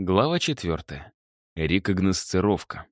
Глава четвертая. Рекогносцировка.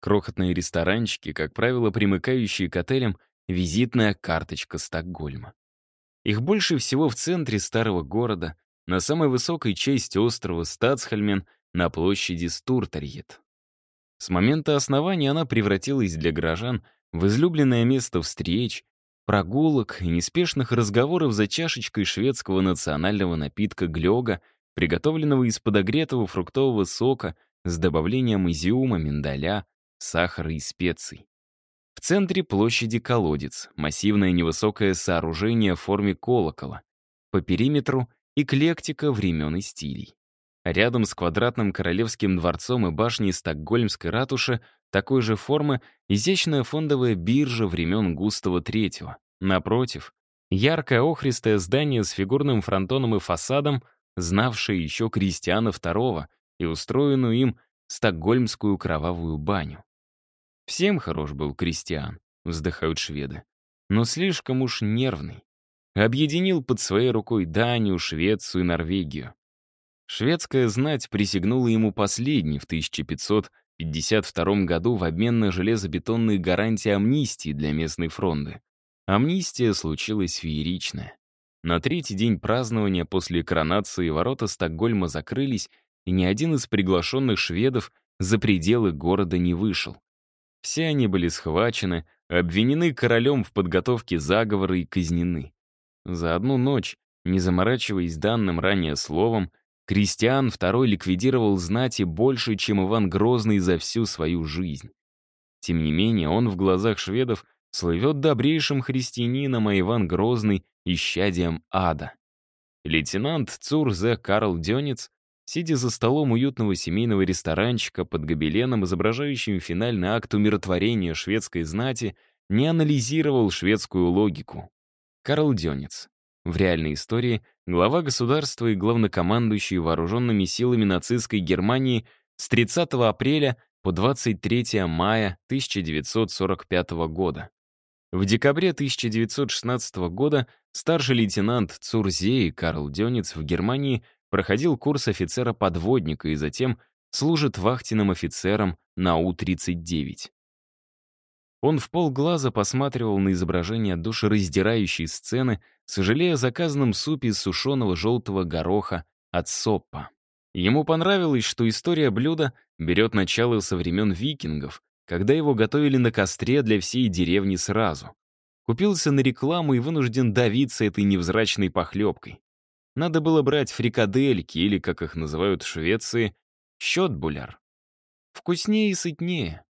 Крохотные ресторанчики, как правило, примыкающие к отелям, визитная карточка Стокгольма. Их больше всего в центре старого города, на самой высокой части острова Стацхальмен, на площади Стуртарьет. С момента основания она превратилась для горожан в излюбленное место встреч, прогулок и неспешных разговоров за чашечкой шведского национального напитка глёга — приготовленного из подогретого фруктового сока с добавлением изюма, миндаля, сахара и специй. В центре площади колодец, массивное невысокое сооружение в форме колокола. По периметру — эклектика времен и стилей. Рядом с квадратным королевским дворцом и башней Стокгольмской ратуши такой же формы изящная фондовая биржа времен Густава III. Напротив, яркое охристое здание с фигурным фронтоном и фасадом знавшая еще Кристиана II и устроенную им стокгольмскую кровавую баню. Всем хорош был Кристиан, вздыхают шведы, но слишком уж нервный. Объединил под своей рукой Данию, Швецию и Норвегию. Шведская знать присягнула ему последней в 1552 году в обмен на железобетонные гарантии амнистии для местной фронды. Амнистия случилась фееричная. На третий день празднования после коронации ворота Стокгольма закрылись, и ни один из приглашенных шведов за пределы города не вышел. Все они были схвачены, обвинены королем в подготовке заговора и казнены. За одну ночь, не заморачиваясь данным ранее словом, Кристиан II ликвидировал знати больше, чем Иван Грозный за всю свою жизнь. Тем не менее, он в глазах шведов слывет добрейшим христианином, а Иван Грозный — исчадием ада. Лейтенант Цурзе Карл Дёнец, сидя за столом уютного семейного ресторанчика под гобеленом, изображающим финальный акт умиротворения шведской знати, не анализировал шведскую логику. Карл Дёнец. В реальной истории глава государства и главнокомандующий вооруженными силами нацистской Германии с 30 апреля по 23 мая 1945 года. В декабре 1916 года старший лейтенант Цурзей Карл Дёнец в Германии проходил курс офицера-подводника и затем служит вахтенным офицером на У-39. Он в полглаза посматривал на изображение душераздирающей сцены, сожалея о заказанном супе из сушеного желтого гороха от Соппа. Ему понравилось, что история блюда берет начало со времен викингов, когда его готовили на костре для всей деревни сразу. Купился на рекламу и вынужден давиться этой невзрачной похлебкой. Надо было брать фрикадельки или, как их называют в Швеции, счетбуляр. Вкуснее и сытнее.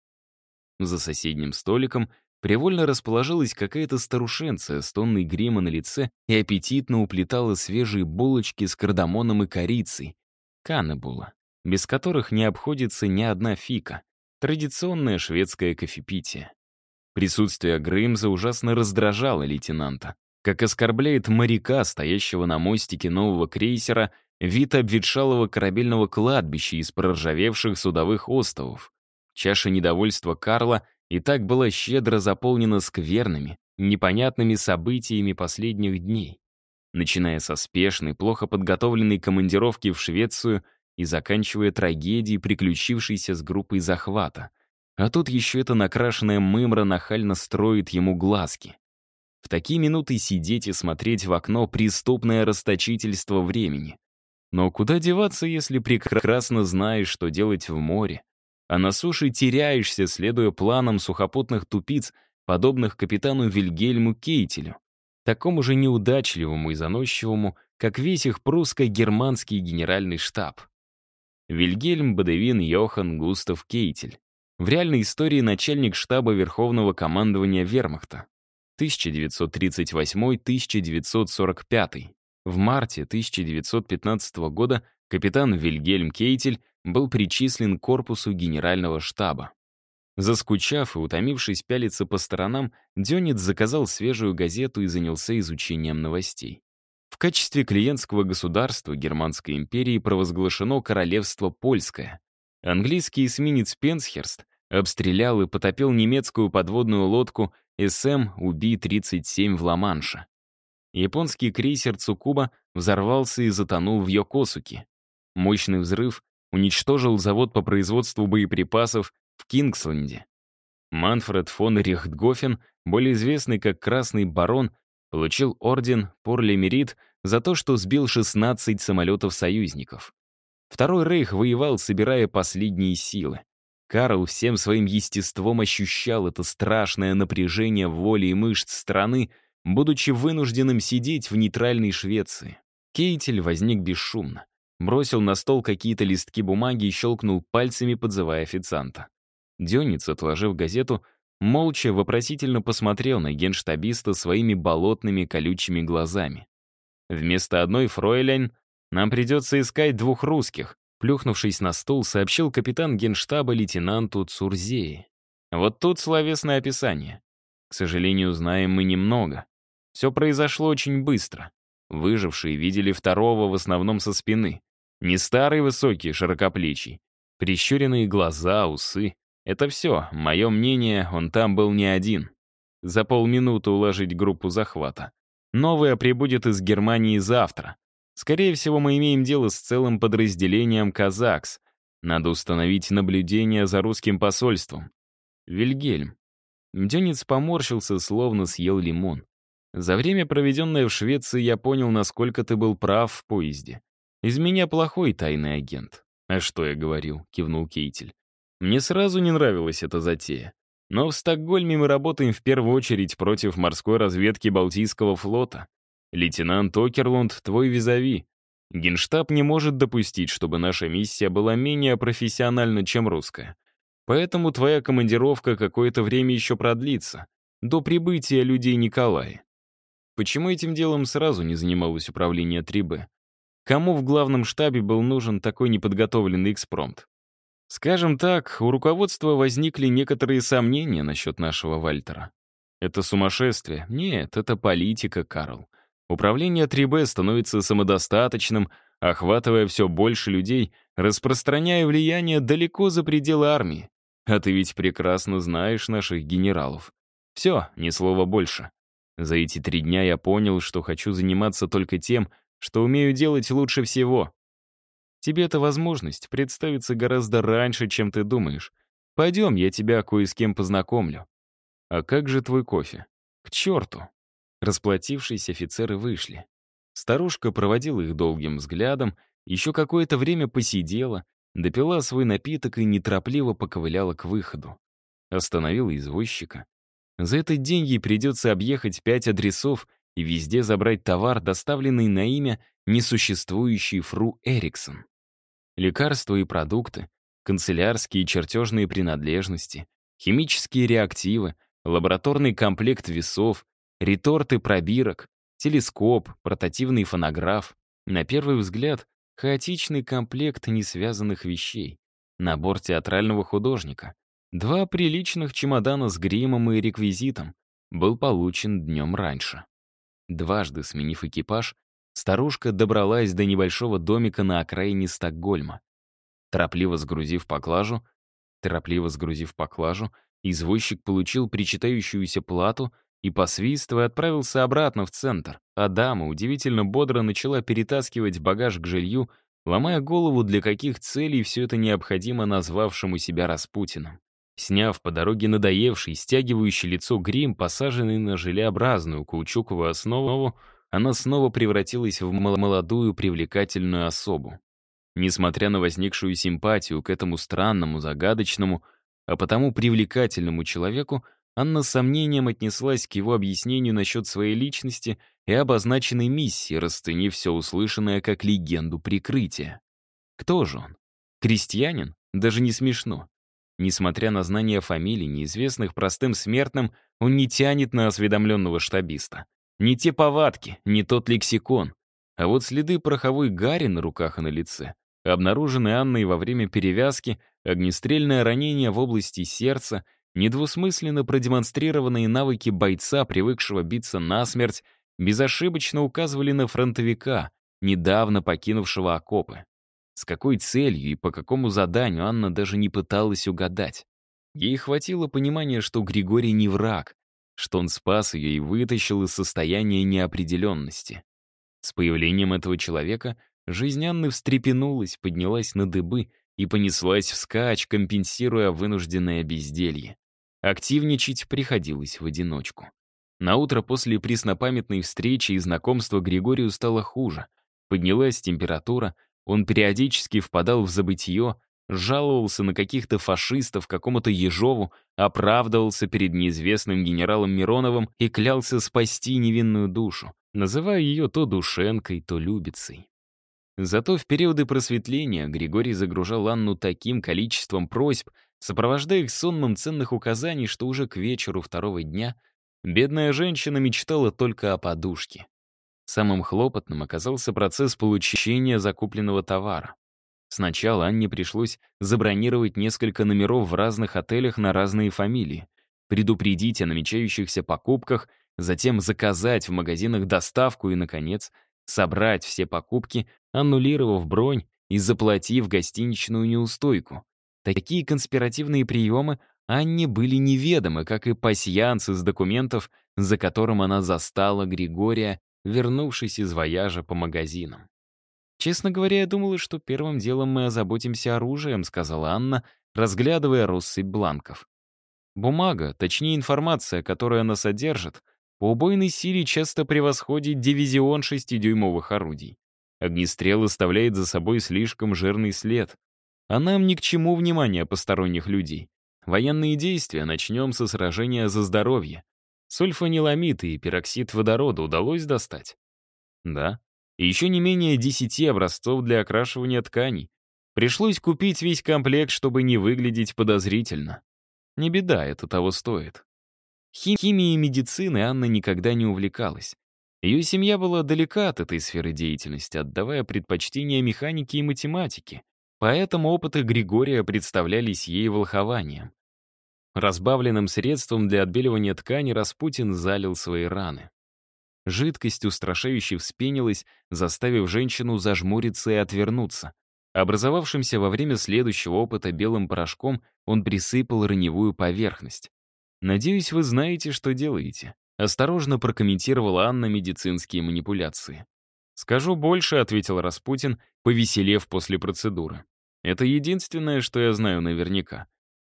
За соседним столиком привольно расположилась какая-то старушенция с тонной грима на лице и аппетитно уплетала свежие булочки с кардамоном и корицей. Каннебула, без которых не обходится ни одна фика. Традиционное шведское кофепитие. Присутствие Греймза ужасно раздражало лейтенанта. Как оскорбляет моряка, стоящего на мостике нового крейсера, вид обветшалого корабельного кладбища из проржавевших судовых остовов. Чаша недовольства Карла и так была щедро заполнена скверными, непонятными событиями последних дней. Начиная со спешной, плохо подготовленной командировки в Швецию и заканчивая трагедией, приключившейся с группой захвата. А тут еще эта накрашенная мымра нахально строит ему глазки. В такие минуты сидеть и смотреть в окно — преступное расточительство времени. Но куда деваться, если прекрасно знаешь, что делать в море? А на суше теряешься, следуя планам сухопутных тупиц, подобных капитану Вильгельму Кейтелю, такому же неудачливому и заносчивому, как весь их прусско-германский генеральный штаб. Вильгельм Бадевин Йохан Густав Кейтель. В реальной истории начальник штаба Верховного командования Вермахта. 1938-1945. В марте 1915 года капитан Вильгельм Кейтель был причислен к корпусу генерального штаба. Заскучав и утомившись пялиться по сторонам, Дёнец заказал свежую газету и занялся изучением новостей. Качестве клиентского государства Германской империи провозглашено Королевство Польское. Английский эсминец Пенсхерст обстрелял и потопил немецкую подводную лодку СМ УБИ-37 в Ла-Манше. Японский крейсер Цукуба взорвался и затонул в Йокосуке. Мощный взрыв уничтожил завод по производству боеприпасов в Кингсленде. Манфред фон Рихтгофен, более известный как Красный Барон, получил орден Порлемерит за то, что сбил 16 самолетов союзников. Второй рейх воевал, собирая последние силы. Карл всем своим естеством ощущал это страшное напряжение воли и мышц страны, будучи вынужденным сидеть в нейтральной Швеции. Кейтель возник бесшумно. Бросил на стол какие-то листки бумаги и щелкнул пальцами, подзывая официанта. Дёниц, отложив газету, молча вопросительно посмотрел на генштабиста своими болотными колючими глазами. Вместо одной фройлен нам придется искать двух русских, плюхнувшись на стул, сообщил капитан генштаба лейтенанту Цурзеи. Вот тут словесное описание. К сожалению, знаем мы немного. Все произошло очень быстро. Выжившие видели второго в основном со спины. Не старый высокий, широкоплечий. Прищуренные глаза, усы. Это все, мое мнение, он там был не один. За полминуты уложить группу захвата. Новая прибудет из Германии завтра. Скорее всего, мы имеем дело с целым подразделением «Казакс». Надо установить наблюдение за русским посольством. Вильгельм. Мденец поморщился, словно съел лимон. За время, проведенное в Швеции, я понял, насколько ты был прав в поезде. Из меня плохой тайный агент. А что я говорил, кивнул Кейтель. Мне сразу не нравилась эта затея. Но в Стокгольме мы работаем в первую очередь против морской разведки Балтийского флота. Лейтенант Окерлунд — твой визави. Генштаб не может допустить, чтобы наша миссия была менее профессиональна, чем русская. Поэтому твоя командировка какое-то время еще продлится, до прибытия людей Николая. Почему этим делом сразу не занималось управление 3Б? Кому в главном штабе был нужен такой неподготовленный экспромт? Скажем так, у руководства возникли некоторые сомнения насчет нашего Вальтера. Это сумасшествие? Нет, это политика, Карл. Управление 3Б становится самодостаточным, охватывая все больше людей, распространяя влияние далеко за пределы армии. А ты ведь прекрасно знаешь наших генералов. Все, ни слова больше. За эти три дня я понял, что хочу заниматься только тем, что умею делать лучше всего. Тебе эта возможность представится гораздо раньше, чем ты думаешь. Пойдем, я тебя кое с кем познакомлю. А как же твой кофе? К черту. Расплатившись, офицеры вышли. Старушка проводила их долгим взглядом, еще какое-то время посидела, допила свой напиток и неторопливо поковыляла к выходу. Остановила извозчика. За этот день ей придется объехать пять адресов и везде забрать товар, доставленный на имя несуществующей фру Эриксон. Лекарства и продукты, канцелярские и чертежные принадлежности, химические реактивы, лабораторный комплект весов, Реторты пробирок, телескоп, портативный фонограф. На первый взгляд, хаотичный комплект несвязанных вещей. Набор театрального художника. Два приличных чемодана с гримом и реквизитом был получен днем раньше. Дважды сменив экипаж, старушка добралась до небольшого домика на окраине Стокгольма. Торопливо сгрузив поклажу, торопливо сгрузив поклажу, извозчик получил причитающуюся плату и, посвистывая, отправился обратно в центр, а дама удивительно бодро начала перетаскивать багаж к жилью, ломая голову, для каких целей все это необходимо назвавшему себя Распутиным. Сняв по дороге надоевший, стягивающий лицо грим, посаженный на желеобразную каучуковую основу, она снова превратилась в молодую привлекательную особу. Несмотря на возникшую симпатию к этому странному, загадочному, а потому привлекательному человеку, Анна с сомнением отнеслась к его объяснению насчет своей личности и обозначенной миссии, расценив все услышанное как легенду прикрытия. Кто же он? Крестьянин? Даже не смешно. Несмотря на знание фамилий, неизвестных простым смертным, он не тянет на осведомленного штабиста. Не те повадки, не тот лексикон. А вот следы пороховой гари на руках и на лице, обнаруженные Анной во время перевязки, огнестрельное ранение в области сердца — Недвусмысленно продемонстрированные навыки бойца, привыкшего биться насмерть, безошибочно указывали на фронтовика, недавно покинувшего окопы. С какой целью и по какому заданию Анна даже не пыталась угадать. Ей хватило понимания, что Григорий не враг, что он спас ее и вытащил из состояния неопределенности. С появлением этого человека Жизнь Анны встрепенулась, поднялась на дыбы и понеслась вскачь, компенсируя вынужденное безделье. Активничать приходилось в одиночку. На утро после преснопамятной встречи и знакомства Григорию стало хуже. Поднялась температура, он периодически впадал в забытье, жаловался на каких-то фашистов, какому-то Ежову, оправдывался перед неизвестным генералом Мироновым и клялся спасти невинную душу, называя ее то душенкой, то любицей. Зато в периоды просветления Григорий загружал Анну таким количеством просьб, сопровождая их сонмом ценных указаний, что уже к вечеру второго дня бедная женщина мечтала только о подушке. Самым хлопотным оказался процесс получения закупленного товара. Сначала Анне пришлось забронировать несколько номеров в разных отелях на разные фамилии, предупредить о намечающихся покупках, затем заказать в магазинах доставку и, наконец, собрать все покупки, аннулировав бронь и заплатив гостиничную неустойку. Такие конспиративные приемы Анне были неведомы, как и пасьянс из документов, за которым она застала Григория, вернувшись из вояжа по магазинам. «Честно говоря, я думала, что первым делом мы озаботимся оружием», сказала Анна, разглядывая россыпь бланков. Бумага, точнее информация, которую она содержит, по убойной силе часто превосходит дивизион шестидюймовых орудий. Огнестрел оставляет за собой слишком жирный след. А нам ни к чему внимания посторонних людей. Военные действия начнем со сражения за здоровье. Сульфаниламид и пероксид водорода удалось достать? Да, и еще не менее 10 образцов для окрашивания тканей. Пришлось купить весь комплект, чтобы не выглядеть подозрительно. Не беда, это того стоит. Химией и медициной Анна никогда не увлекалась. Ее семья была далека от этой сферы деятельности, отдавая предпочтение механике и математике. Поэтому опыты Григория представлялись ей волхованием. Разбавленным средством для отбеливания ткани Распутин залил свои раны. Жидкость устрашающе вспенилась, заставив женщину зажмуриться и отвернуться. Образовавшимся во время следующего опыта белым порошком он присыпал раневую поверхность. «Надеюсь, вы знаете, что делаете», — осторожно прокомментировала Анна медицинские манипуляции. «Скажу больше», — ответил Распутин, повеселев после процедуры. «Это единственное, что я знаю наверняка.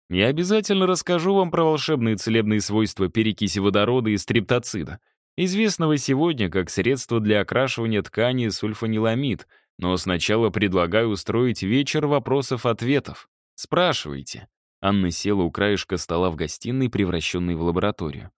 Я обязательно расскажу вам про волшебные целебные свойства перекиси водорода и стриптоцида известного сегодня как средство для окрашивания ткани сульфаниламид, но сначала предлагаю устроить вечер вопросов-ответов. Спрашивайте. Анна села у краешка стола в гостиной, превращенной в лабораторию.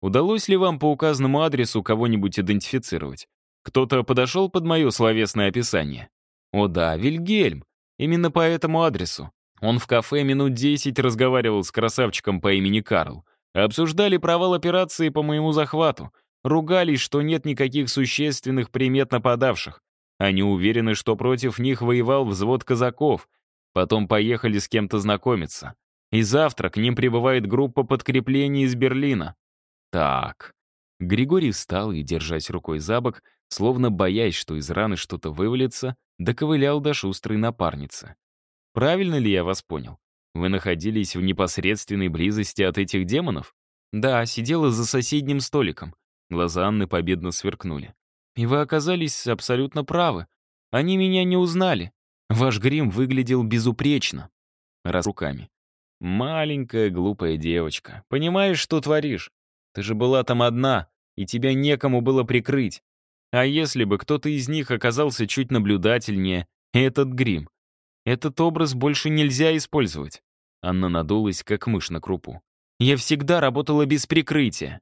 Удалось ли вам по указанному адресу кого-нибудь идентифицировать? Кто-то подошел под мое словесное описание? О да, Вильгельм. Именно по этому адресу. Он в кафе минут десять разговаривал с красавчиком по имени Карл. Обсуждали провал операции по моему захвату. Ругались, что нет никаких существенных примет нападавших. Они уверены, что против них воевал взвод казаков. Потом поехали с кем-то знакомиться. И завтра к ним прибывает группа подкреплений из Берлина. Так. Григорий встал и, держась рукой за бок, словно боясь, что из раны что-то вывалится, доковылял до шустрой напарницы. Правильно ли я вас понял? Вы находились в непосредственной близости от этих демонов? Да, сидела за соседним столиком. Глаза Анны победно сверкнули. «И вы оказались абсолютно правы. Они меня не узнали. Ваш грим выглядел безупречно». Раз руками. «Маленькая глупая девочка. Понимаешь, что творишь? Ты же была там одна, и тебя некому было прикрыть. А если бы кто-то из них оказался чуть наблюдательнее, этот грим? Этот образ больше нельзя использовать». Анна надулась, как мышь на крупу. «Я всегда работала без прикрытия.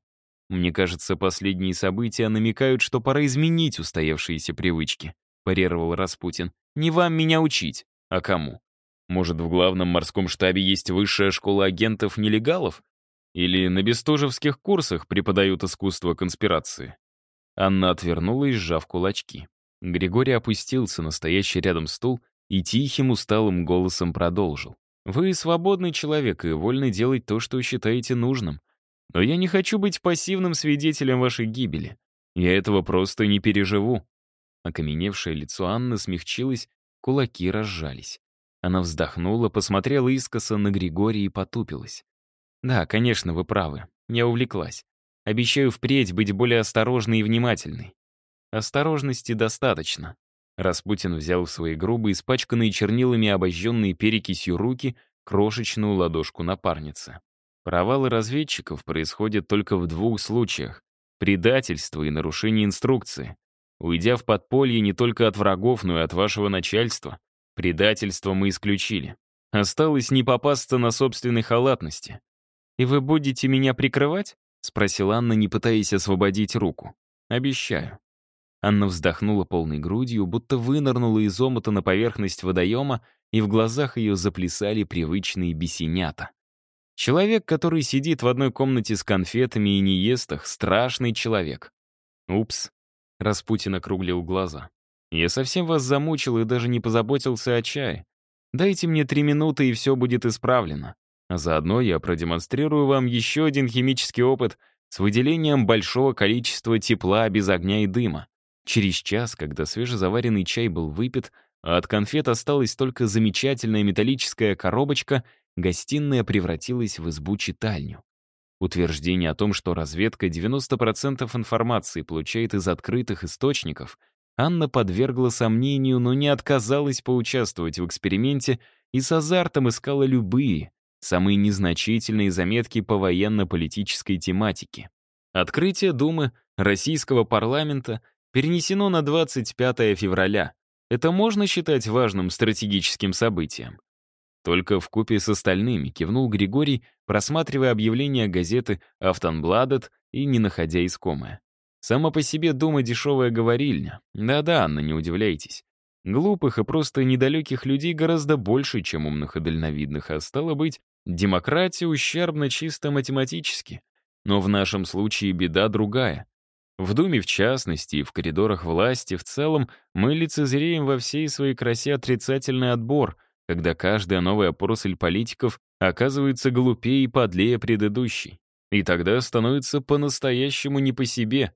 Мне кажется, последние события намекают, что пора изменить устоявшиеся привычки», — парировал Распутин. «Не вам меня учить. А кому? Может, в главном морском штабе есть высшая школа агентов-нелегалов? Или на бестужевских курсах преподают искусство конспирации?» Анна отвернулась, сжав кулачки. Григорий опустился на стоящий рядом стул и тихим, усталым голосом продолжил. «Вы свободный человек и вольны делать то, что считаете нужным. Но я не хочу быть пассивным свидетелем вашей гибели. Я этого просто не переживу». Окаменевшее лицо Анны смягчилось, кулаки разжались. Она вздохнула, посмотрела искоса на Григория и потупилась. «Да, конечно, вы правы. Я увлеклась. Обещаю впредь быть более осторожной и внимательной. Осторожности достаточно. Распутин взял в свои грубые, испачканные чернилами обожженные перекисью руки крошечную ладошку напарницы. Провалы разведчиков происходят только в двух случаях — предательство и нарушение инструкции. Уйдя в подполье не только от врагов, но и от вашего начальства, предательство мы исключили. Осталось не попасться на собственной халатности. «И вы будете меня прикрывать?» — спросила Анна, не пытаясь освободить руку. «Обещаю». Анна вздохнула полной грудью, будто вынырнула из омута на поверхность водоема, и в глазах ее заплясали привычные бесенята. Человек, который сидит в одной комнате с конфетами и не ест их, страшный человек. Упс. Распутин округлил глаза. Я совсем вас замучил и даже не позаботился о чае. Дайте мне три минуты, и все будет исправлено. А заодно я продемонстрирую вам еще один химический опыт с выделением большого количества тепла без огня и дыма. Через час, когда свежезаваренный чай был выпит, а от конфет осталась только замечательная металлическая коробочка — гостиная превратилась в избу-читальню. Утверждение о том, что разведка 90% информации получает из открытых источников, Анна подвергла сомнению, но не отказалась поучаствовать в эксперименте и с азартом искала любые, самые незначительные заметки по военно-политической тематике. Открытие Думы российского парламента перенесено на 25 февраля. Это можно считать важным стратегическим событием. Только в купе с остальными кивнул Григорий, просматривая объявления газеты «Автонбладет» и не находя искомое. Сама по себе дома дешевая говорильня. Да-да, Анна, не удивляйтесь. Глупых и просто недалеких людей гораздо больше, чем умных и дальновидных, а стало быть, демократия ущербна чисто математически. Но в нашем случае беда другая. В Думе в частности и в коридорах власти в целом мы лицезреем во всей своей красе отрицательный отбор — когда каждая новая поросль политиков оказывается глупее и подлее предыдущей. И тогда становится по-настоящему не по себе.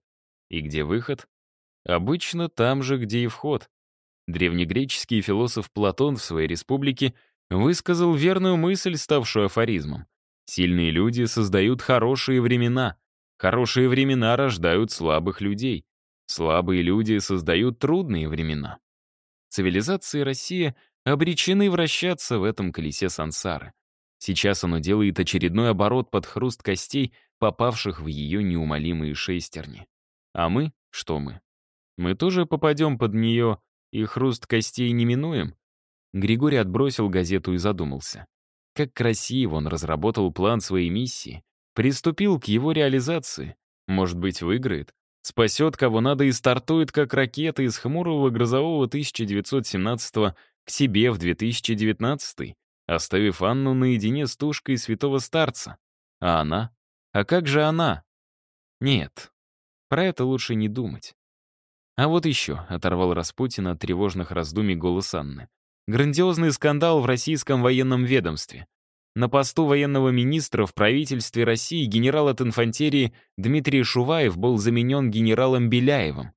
И где выход? Обычно там же, где и вход. Древнегреческий философ Платон в своей республике высказал верную мысль, ставшую афоризмом. Сильные люди создают хорошие времена. Хорошие времена рождают слабых людей. Слабые люди создают трудные времена. Цивилизация и Россия обречены вращаться в этом колесе сансары. Сейчас оно делает очередной оборот под хруст костей, попавших в ее неумолимые шестерни. А мы? Что мы? Мы тоже попадем под нее, и хруст костей не минуем? Григорий отбросил газету и задумался. Как красиво он разработал план своей миссии, приступил к его реализации. Может быть, выиграет, спасет кого надо и стартует как ракета из хмурого грозового 1917 к себе в 2019 оставив Анну наедине с тушкой святого старца. А она? А как же она? Нет, про это лучше не думать. А вот еще, оторвал Распутин от тревожных раздумий голос Анны. Грандиозный скандал в российском военном ведомстве. На посту военного министра в правительстве России генерал от инфантерии Дмитрий Шуваев был заменен генералом Беляевым.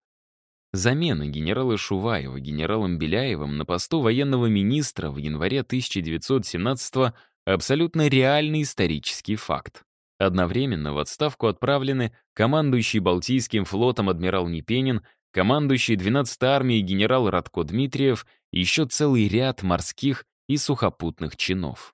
Замена генерала Шуваева генералом Беляевым на посту военного министра в январе 1917 абсолютно реальный исторический факт. Одновременно в отставку отправлены командующий Балтийским флотом адмирал Непенин, командующий 12-й армией генерал Радко Дмитриев и еще целый ряд морских и сухопутных чинов.